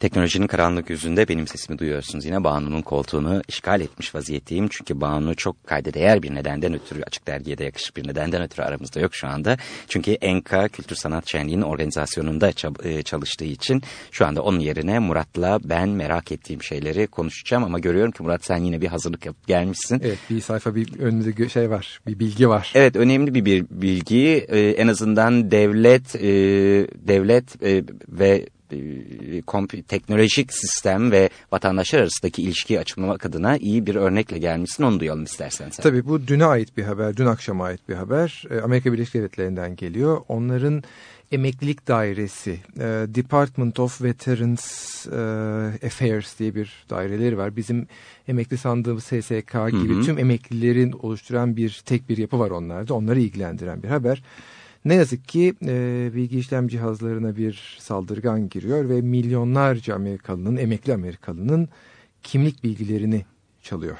Teknolojinin karanlık yüzünde benim sesimi duyuyorsunuz. Yine Banu'nun koltuğunu işgal etmiş vaziyetteyim. Çünkü Banu çok kayda değer bir nedenden ötürü, açık dergiye de yakışık bir nedenden ötürü aramızda yok şu anda. Çünkü Enka Kültür Sanat Şenliği'nin organizasyonunda e, çalıştığı için şu anda onun yerine Murat'la ben merak ettiğim şeyleri konuşacağım. Ama görüyorum ki Murat sen yine bir hazırlık yapıp gelmişsin. Evet bir sayfa bir önümüzde şey var, bir bilgi var. Evet önemli bir, bilgi. Ee, en azından devlet, e, devlet e, ve e, teknolojik sistem ve vatandaşlar arasındaki ilişkiyi açıklamak adına iyi bir örnekle gelmişsin. Onu duyalım istersen sen. Tabii bu düne ait bir haber, dün akşama ait bir haber. E, Amerika Birleşik Devletleri'nden geliyor. Onların emeklilik dairesi, e, Department of Veterans Affairs diye bir daireleri var. Bizim emekli sandığımız SSK gibi hı hı. tüm emeklilerin oluşturan bir tek bir yapı var onlarda. Onları ilgilendiren bir haber. Ne yazık ki e, bilgi işlem cihazlarına bir saldırgan giriyor ve milyonlarca Amerikalının, emekli Amerikalının kimlik bilgilerini çalıyor.